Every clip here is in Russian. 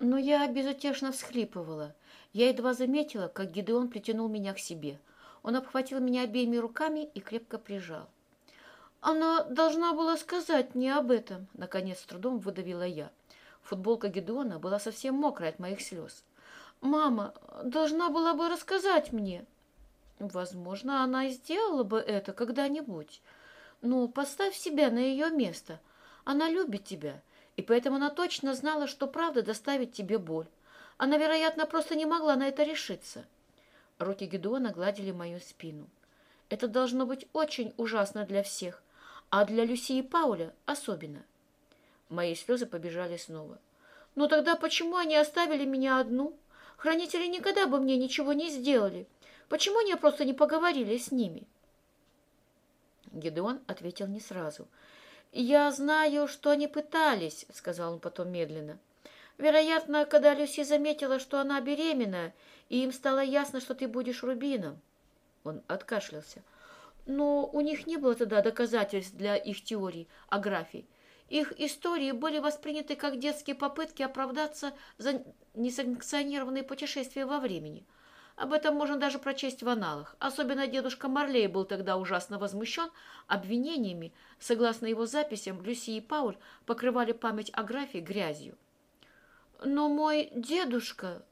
Но я безутешно всхлипывала. Я едва заметила, как Гидеон притянул меня к себе. Он обхватил меня обеими руками и крепко прижал. «Она должна была сказать мне об этом», — наконец с трудом выдавила я. Футболка Гедеона была совсем мокрая от моих слез. «Мама должна была бы рассказать мне». «Возможно, она и сделала бы это когда-нибудь. Ну, поставь себя на ее место. Она любит тебя, и поэтому она точно знала, что правда доставит тебе боль. Она, вероятно, просто не могла на это решиться». Руки Гедеона гладили мою спину. «Это должно быть очень ужасно для всех, а для Люси и Пауля особенно». Мои слезы побежали снова. «Ну тогда почему они оставили меня одну? Хранители никогда бы мне ничего не сделали. Почему они просто не поговорили с ними?» Гедеон ответил не сразу. «Я знаю, что они пытались», — сказал он потом медленно. «Вероятно, когда Люси заметила, что она беременна, и им стало ясно, что ты будешь рубином». Он откашлялся. «Но у них не было тогда доказательств для их теорий о графе. Их истории были восприняты как детские попытки оправдаться за несанкционированные путешествия во времени. Об этом можно даже прочесть в аналах. Особенно дедушка Марлей был тогда ужасно возмущен обвинениями. Согласно его записям, Люси и Пауль покрывали память о графе грязью. «Но мой дедушка...»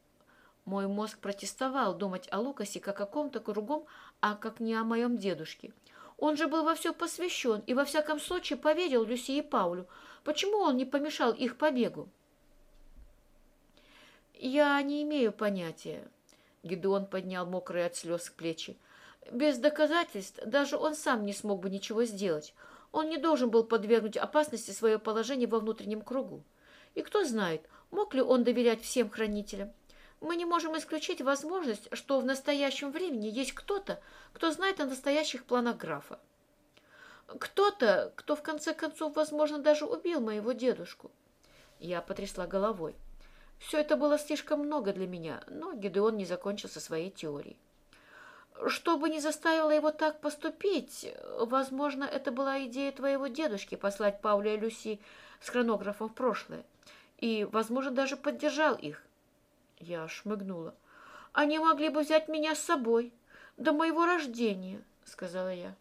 Мой мозг протестовал думать о Лукасе как о ком-то кругом, а как не о моем дедушке. Он же был во все посвящен и во всяком случае поверил Люси и Паулю. Почему он не помешал их побегу? «Я не имею понятия», — Гедеон поднял мокрые от слез плечи. «Без доказательств даже он сам не смог бы ничего сделать. Он не должен был подвергнуть опасности свое положение во внутреннем кругу. И кто знает, мог ли он доверять всем хранителям? Мы не можем исключить возможность, что в настоящем времени есть кто-то, кто знает о настоящих планах графа. Кто-то, кто в конце концов, возможно, даже убил моего дедушку. Я потрясла головой. Все это было слишком много для меня, но Гедеон не закончил со своей теорией. Что бы ни заставило его так поступить, возможно, это была идея твоего дедушки послать Пауля и Люси с хронографом в прошлое, и, возможно, даже поддержал их. Я шмыгнула. «Они могли бы взять меня с собой до моего рождения», — сказала я.